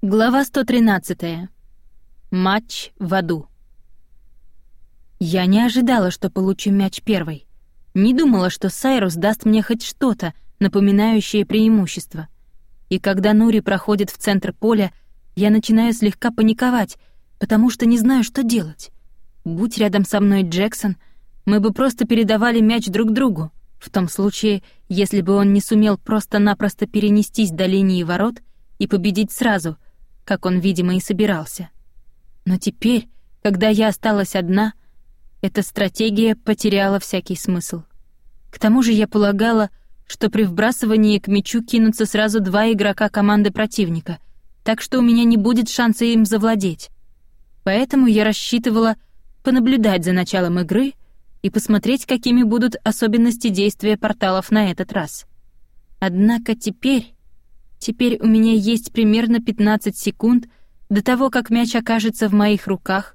Глава 113. Матч в аду. Я не ожидала, что получу мяч первой. Не думала, что Сайрус даст мне хоть что-то, напоминающее преимущество. И когда Нури проходит в центр поля, я начинаю слегка паниковать, потому что не знаю, что делать. Будь рядом со мной Джексон, мы бы просто передавали мяч друг другу. В том случае, если бы он не сумел просто-напросто перенестись до линии ворот и победить сразу — как он, видимо, и собирался. Но теперь, когда я осталась одна, эта стратегия потеряла всякий смысл. К тому же я полагала, что при вбрасывании к мячу кинутся сразу два игрока команды противника, так что у меня не будет шанса им завладеть. Поэтому я рассчитывала понаблюдать за началом игры и посмотреть, какими будут особенности действия порталов на этот раз. Однако теперь Теперь у меня есть примерно 15 секунд до того, как мяч окажется в моих руках,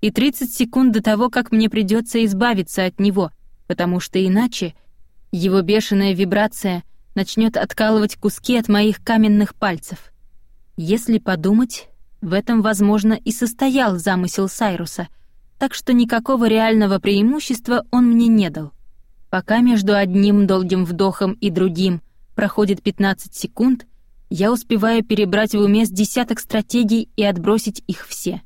и 30 секунд до того, как мне придется избавиться от него, потому что иначе его бешеная вибрация начнет откалывать куски от моих каменных пальцев. Если подумать, в этом, возможно, и состоял замысел Сайруса, так что никакого реального преимущества он мне не дал. Пока между одним долгим вдохом и другим проходит 15 секунд — я успеваю перебрать в уме с десяток стратегий и отбросить их все.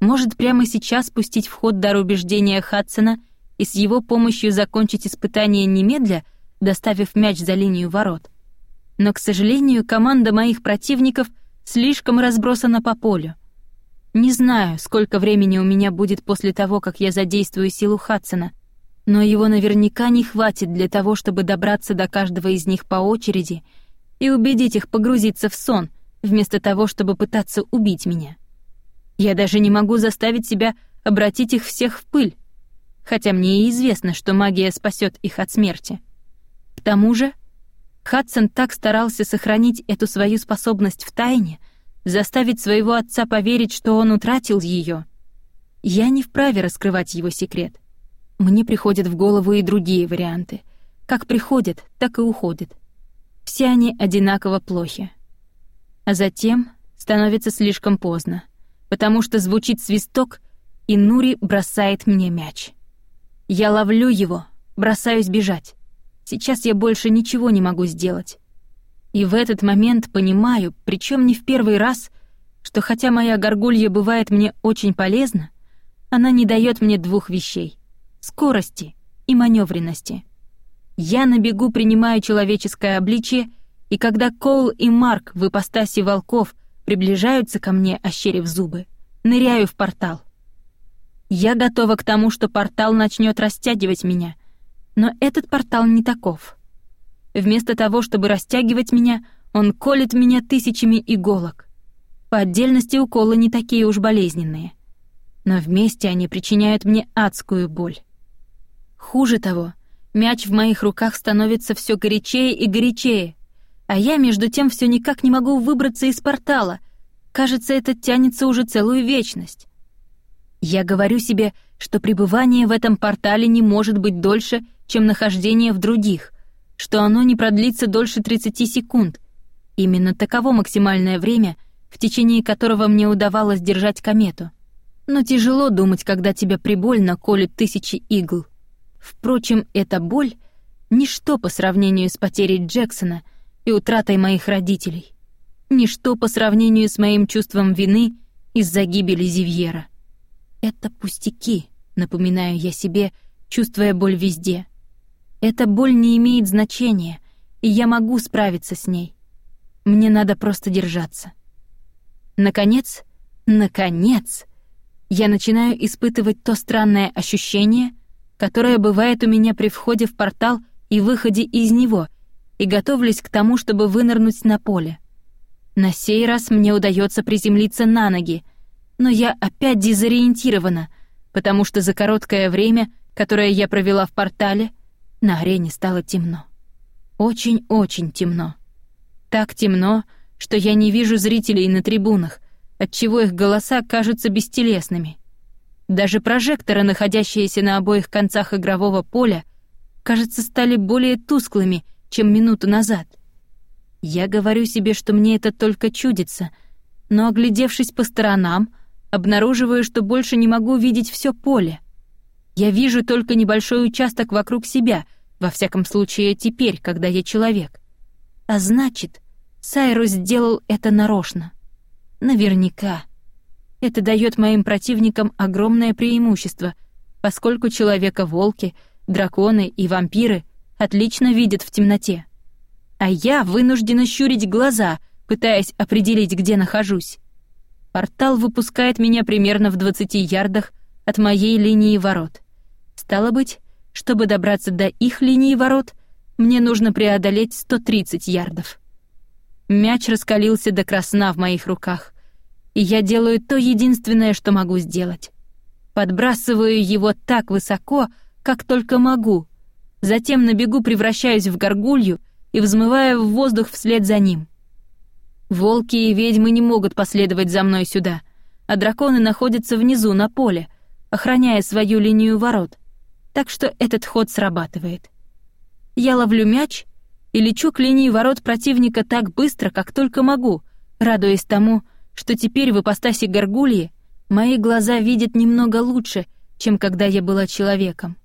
Может, прямо сейчас пустить в ход дар убеждения Хадсона и с его помощью закончить испытание немедля, доставив мяч за линию ворот. Но, к сожалению, команда моих противников слишком разбросана по полю. Не знаю, сколько времени у меня будет после того, как я задействую силу Хадсона, но его наверняка не хватит для того, чтобы добраться до каждого из них по очереди — и убедить их погрузиться в сон, вместо того, чтобы пытаться убить меня. Я даже не могу заставить себя обратить их всех в пыль, хотя мне и известно, что магия спасет их от смерти. К тому же, Хадсон так старался сохранить эту свою способность в тайне, заставить своего отца поверить, что он утратил ее. Я не вправе раскрывать его секрет. Мне приходят в голову и другие варианты. Как приходят, так и уходят. Все они одинаково плохи. А затем становится слишком поздно, потому что звучит свисток, и Нури бросает мне мяч. Я ловлю его, бросаюсь бежать. Сейчас я больше ничего не могу сделать. И в этот момент понимаю, причем не в первый раз, что хотя моя горгулья бывает мне очень полезна, она не дает мне двух вещей — скорости и маневренности. Я на бегу принимаю человеческое обличие, и когда Коул и Марк в ипостаси волков приближаются ко мне, ощерив зубы, ныряю в портал. Я готова к тому, что портал начнет растягивать меня, но этот портал не таков. Вместо того, чтобы растягивать меня, он колет меня тысячами иголок. По отдельности уколы не такие уж болезненные, но вместе они причиняют мне адскую боль. Хуже того, Мяч в моих руках становится все горячее и горячее, а я между тем все никак не могу выбраться из портала. Кажется, это тянется уже целую вечность. Я говорю себе, что пребывание в этом портале не может быть дольше, чем нахождение в других, что оно не продлится дольше 30 секунд. Именно таково максимальное время, в течение которого мне удавалось держать комету. Но тяжело думать, когда тебя прибольно колют тысячи игл. Впрочем, эта боль — ничто по сравнению с потерей Джексона и утратой моих родителей. Ничто по сравнению с моим чувством вины из-за гибели Зивьера. Это пустяки, напоминаю я себе, чувствуя боль везде. Эта боль не имеет значения, и я могу справиться с ней. Мне надо просто держаться. Наконец, наконец, я начинаю испытывать то странное ощущение, которая бывает у меня при входе в портал и выходе из него, и готовлюсь к тому, чтобы вынырнуть на поле. На сей раз мне удается приземлиться на ноги, но я опять дезориентирована, потому что за короткое время, которое я провела в портале, на арене стало темно. Очень-очень темно. Так темно, что я не вижу зрителей на трибунах, отчего их голоса кажутся бестелесными. Даже прожекторы, находящиеся на обоих концах игрового поля, кажется, стали более тусклыми, чем минуту назад. Я говорю себе, что мне это только чудится, но, оглядевшись по сторонам, обнаруживаю, что больше не могу видеть все поле. Я вижу только небольшой участок вокруг себя, во всяком случае теперь, когда я человек. А значит, Сайрус сделал это нарочно. Наверняка. Это дает моим противникам огромное преимущество, поскольку человека-волки, драконы и вампиры отлично видят в темноте. А я вынуждена щурить глаза, пытаясь определить, где нахожусь. Портал выпускает меня примерно в 20 ярдах от моей линии ворот. Стало быть, чтобы добраться до их линии ворот, мне нужно преодолеть 130 ярдов. Мяч раскалился до красна в моих руках, и я делаю то единственное, что могу сделать. Подбрасываю его так высоко, как только могу. Затем на бегу превращаюсь в горгулью и взмываю в воздух вслед за ним. Волки и ведьмы не могут последовать за мной сюда, а драконы находятся внизу на поле, охраняя свою линию ворот. Так что этот ход срабатывает. Я ловлю мяч и лечу к линии ворот противника так быстро, как только могу, радуясь тому, что теперь в ипостаси горгульи мои глаза видят немного лучше, чем когда я была человеком.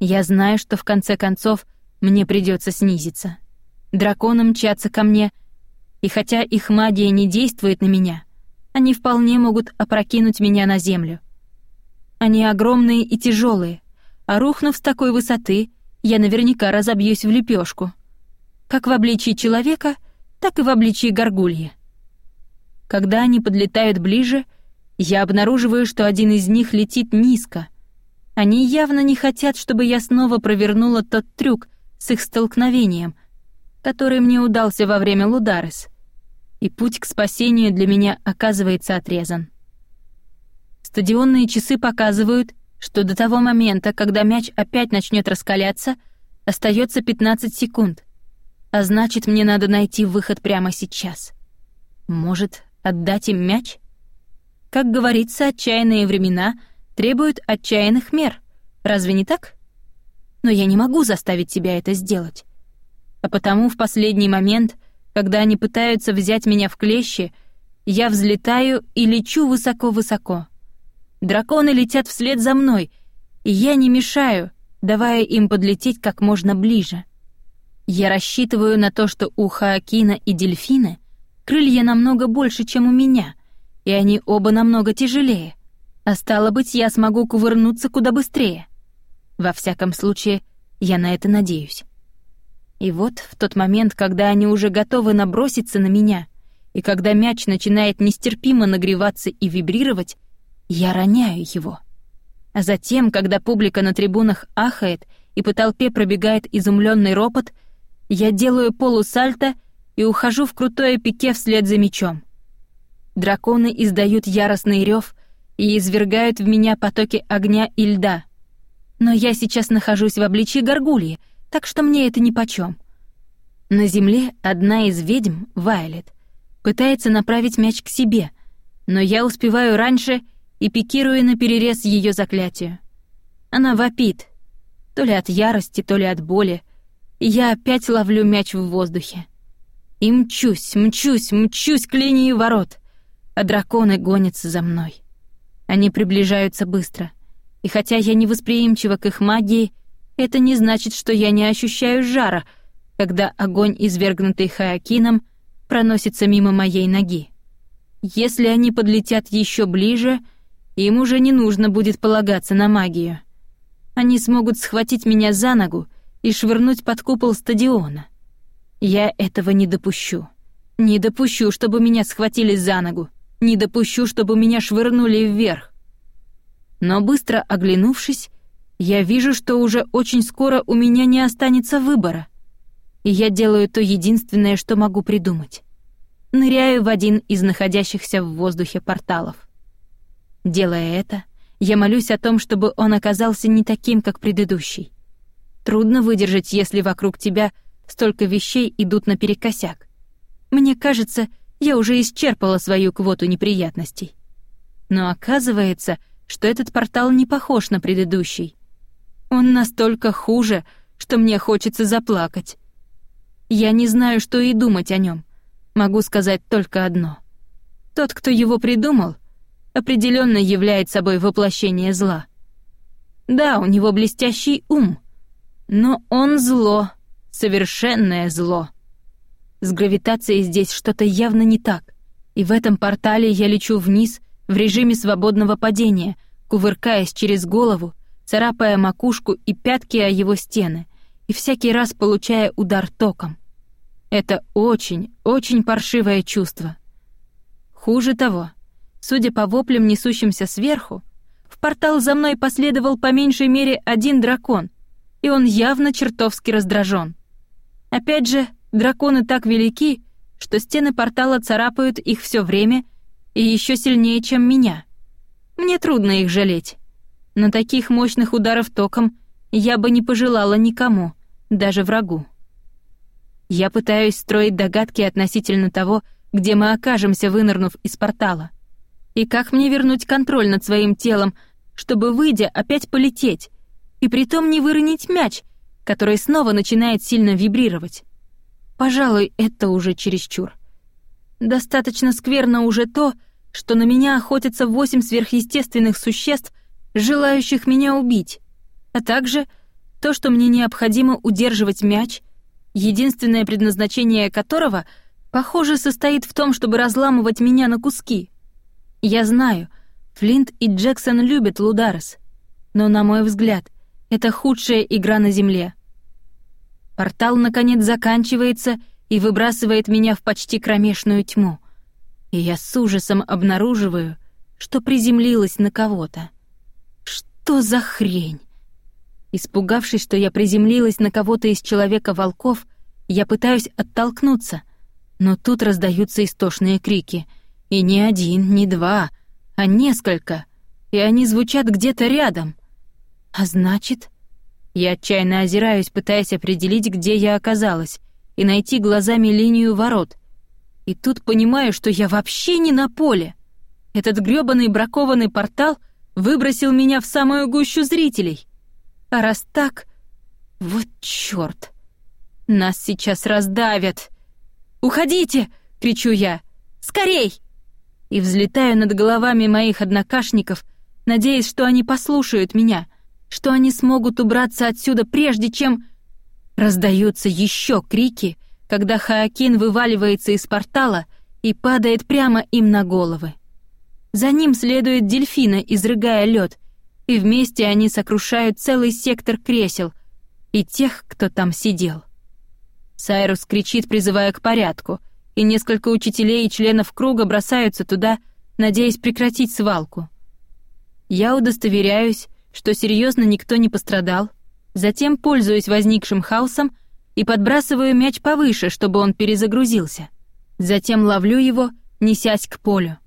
Я знаю, что в конце концов мне придется снизиться. Драконы мчатся ко мне, и хотя их магия не действует на меня, они вполне могут опрокинуть меня на землю. Они огромные и тяжелые, а рухнув с такой высоты, я наверняка разобьюсь в лепешку, как в обличии человека, так и в обличии горгульи. Когда они подлетают ближе, я обнаруживаю, что один из них летит низко, они явно не хотят, чтобы я снова провернула тот трюк с их столкновением, который мне удался во время Лударес. И путь к спасению для меня оказывается отрезан. Стадионные часы показывают, что до того момента, когда мяч опять начнет раскаляться, остается 15 секунд. А значит, мне надо найти выход прямо сейчас. Может, отдать им мяч? Как говорится, отчаянные времена — требуют отчаянных мер. Разве не так? Но я не могу заставить себя это сделать. А потому в последний момент, когда они пытаются взять меня в клещи, я взлетаю и лечу высоко-высоко. Драконы летят вслед за мной, и я не мешаю, давая им подлететь как можно ближе. Я рассчитываю на то, что у Хаакина и Дельфины крылья намного больше, чем у меня, и они оба намного тяжелее — а стало быть, я смогу кувырнуться куда быстрее. Во всяком случае, я на это надеюсь. И вот в тот момент, когда они уже готовы наброситься на меня, и когда мяч начинает нестерпимо нагреваться и вибрировать, я роняю его. А затем, когда публика на трибунах ахает и по толпе пробегает изумленный ропот, я делаю полусальто и ухожу в крутое пике вслед за мячом. Драконы издают яростный рев, и извергают в меня потоки огня и льда. Но я сейчас нахожусь в обличии горгульи, так что мне это нипочём. На земле одна из ведьм, Вайлет, пытается направить мяч к себе, но я успеваю раньше и пикирую на перерез ее заклятию. Она вопит, то ли от ярости, то ли от боли, и я опять ловлю мяч в воздухе. И мчусь, мчусь, мчусь к линии ворот, а драконы гонятся за мной. Они приближаются быстро. И хотя я не восприимчива к их магии, это не значит, что я не ощущаю жара, когда огонь, извергнутый Хаякином, проносится мимо моей ноги. Если они подлетят еще ближе, им уже не нужно будет полагаться на магию. Они смогут схватить меня за ногу и швырнуть под купол стадиона. Я этого не допущу. Не допущу, чтобы меня схватили за ногу. Не допущу, чтобы меня швырнули вверх. Но быстро оглянувшись, я вижу, что уже очень скоро у меня не останется выбора. И я делаю то единственное, что могу придумать. Ныряю в один из находящихся в воздухе порталов. Делая это, я молюсь о том, чтобы он оказался не таким, как предыдущий. Трудно выдержать, если вокруг тебя столько вещей идут наперекосяк. Мне кажется, я уже исчерпала свою квоту неприятностей. Но оказывается, что этот портал не похож на предыдущий. Он настолько хуже, что мне хочется заплакать. Я не знаю, что и думать о нем. Могу сказать только одно. Тот, кто его придумал, определенно является собой воплощение зла. Да, у него блестящий ум, но он зло, совершенное зло. С гравитацией здесь что-то явно не так, и в этом портале я лечу вниз в режиме свободного падения, кувыркаясь через голову, царапая макушку и пятки о его стены, и всякий раз получая удар током. Это очень, очень паршивое чувство. Хуже того, судя по воплям, несущимся сверху, в портал за мной последовал по меньшей мере один дракон, и он явно чертовски раздражен. Опять же, драконы так велики, что стены портала царапают их все время и еще сильнее, чем меня. Мне трудно их жалеть. Но таких мощных ударов током я бы не пожелала никому, даже врагу. Я пытаюсь строить догадки относительно того, где мы окажемся, вынырнув из портала. И как мне вернуть контроль над своим телом, чтобы, выйдя, опять полететь, и притом не выронить мяч, который снова начинает сильно вибрировать. Пожалуй, это уже чересчур. Достаточно скверно уже то, что на меня охотятся восемь сверхъестественных существ, желающих меня убить, а также то, что мне необходимо удерживать мяч, единственное предназначение которого, похоже, состоит в том, чтобы разламывать меня на куски. Я знаю, Флинт и Джексон любят Лударес, но, на мой взгляд, это худшая игра на Земле. Портал, наконец, заканчивается и выбрасывает меня в почти кромешную тьму. И я с ужасом обнаруживаю, что приземлилась на кого-то. Что за хрень? Испугавшись, что я приземлилась на кого-то из человека-волков, я пытаюсь оттолкнуться, но тут раздаются истошные крики. И не один, не два, а несколько, и они звучат где-то рядом. А значит... Я отчаянно озираюсь, пытаясь определить, где я оказалась, и найти глазами линию ворот. И тут понимаю, что я вообще не на поле. Этот грёбаный бракованный портал выбросил меня в самую гущу зрителей. А раз так... Вот чёрт. Нас сейчас раздавят. «Уходите!» — кричу я. «Скорей!» И взлетаю над головами моих однокашников, надеясь, что они послушают меня, что они смогут убраться отсюда прежде, чем... Раздаются еще крики, когда Хаакин вываливается из портала и падает прямо им на головы. За ним следует дельфина, изрыгая лед, и вместе они сокрушают целый сектор кресел и тех, кто там сидел. Сайрус кричит, призывая к порядку, и несколько учителей и членов круга бросаются туда, надеясь прекратить свалку. Я удостоверяюсь, что серьезно никто не пострадал, затем пользуюсь возникшим хаосом и подбрасываю мяч повыше, чтобы он перезагрузился. Затем ловлю его, несясь к полю.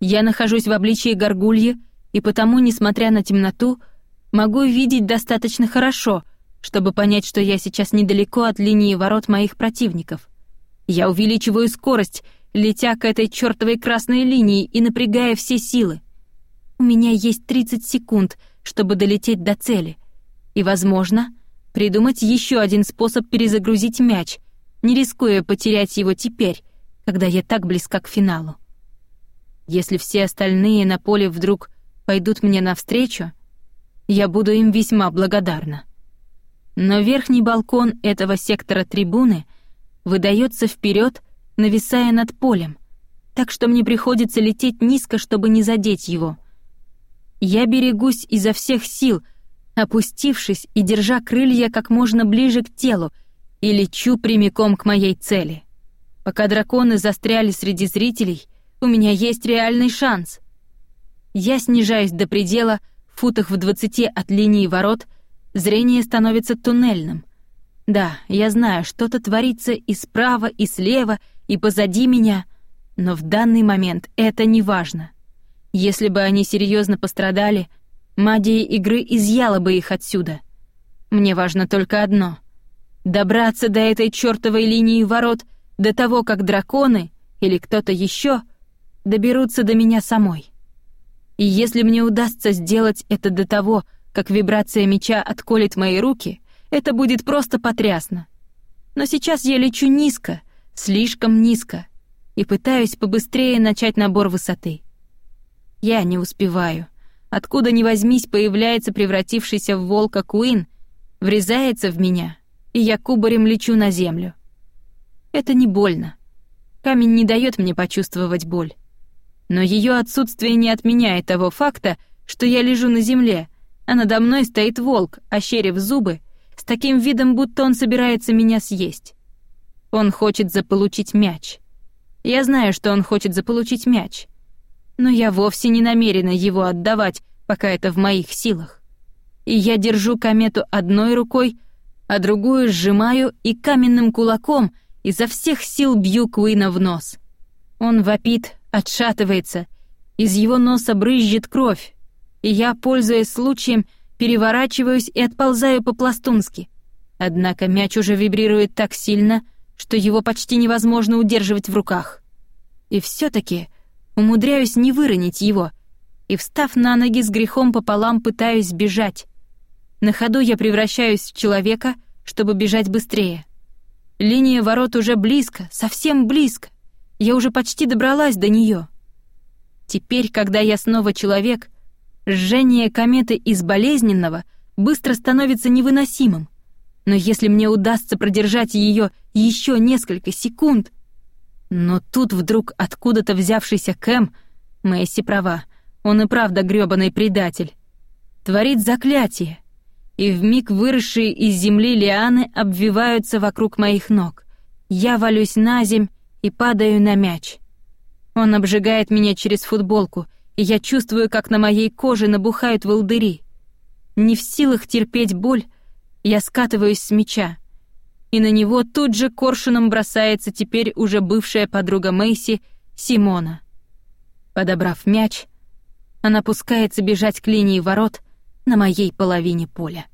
Я нахожусь в обличии горгульи, и потому, несмотря на темноту, могу видеть достаточно хорошо, чтобы понять, что я сейчас недалеко от линии ворот моих противников. Я увеличиваю скорость, летя к этой чертовой красной линии и напрягая все силы. У меня есть 30 секунд, чтобы долететь до цели. И, возможно, придумать еще один способ перезагрузить мяч, не рискуя потерять его теперь, когда я так близка к финалу. Если все остальные на поле вдруг пойдут мне навстречу, я буду им весьма благодарна. Но верхний балкон этого сектора трибуны выдается вперед, нависая над полем, так что мне приходится лететь низко, чтобы не задеть его. Я берегусь изо всех сил — опустившись и держа крылья как можно ближе к телу, и лечу прямиком к моей цели. Пока драконы застряли среди зрителей, у меня есть реальный шанс. Я снижаюсь до предела, в футах в двадцати от линии ворот, зрение становится туннельным. Да, я знаю, что-то творится и справа, и слева, и позади меня, но в данный момент это не важно. Если бы они серьезно пострадали, Магия игры изъяла бы их отсюда. Мне важно только одно — добраться до этой чёртовой линии ворот до того, как драконы или кто-то еще доберутся до меня самой. И если мне удастся сделать это до того, как вибрация меча отколет мои руки, это будет просто потрясно. Но сейчас я лечу низко, слишком низко, и пытаюсь побыстрее начать набор высоты. Я не успеваю. Откуда ни возьмись, появляется превратившийся в волка Куин, врезается в меня, и я кубарем лечу на землю. Это не больно. Камень не дает мне почувствовать боль. Но ее отсутствие не отменяет того факта, что я лежу на земле, а надо мной стоит волк, ощерив зубы, с таким видом, будто он собирается меня съесть. Он хочет заполучить мяч. Я знаю, что он хочет заполучить мяч. Но я вовсе не намерена его отдавать, пока это в моих силах. И я держу комету одной рукой, а другую сжимаю и каменным кулаком изо всех сил бью Куина в нос. Он вопит, отшатывается, из его носа брызжет кровь, и я, пользуясь случаем, переворачиваюсь и отползаю по-пластунски. Однако мяч уже вибрирует так сильно, что его почти невозможно удерживать в руках. И все таки умудряюсь не выронить его, и, встав на ноги с грехом пополам, пытаюсь бежать. На ходу я превращаюсь в человека, чтобы бежать быстрее. Линия ворот уже близко, совсем близко. Я уже почти добралась до нее. Теперь, когда я снова человек, жжение кометы из болезненного быстро становится невыносимым. Но если мне удастся продержать ее еще несколько секунд... Но тут вдруг откуда-то взявшийся Кэм, Мэйси права, он и правда грёбаный предатель, творит заклятие, и вмиг выросшие из земли лианы обвиваются вокруг моих ног. Я валюсь на земь и падаю на мяч. Он обжигает меня через футболку, и я чувствую, как на моей коже набухают волдыри. Не в силах терпеть боль, я скатываюсь с мяча, и на него тут же коршуном бросается теперь уже бывшая подруга Мэйси, Симона. Подобрав мяч, она пускается бежать к линии ворот на моей половине поля.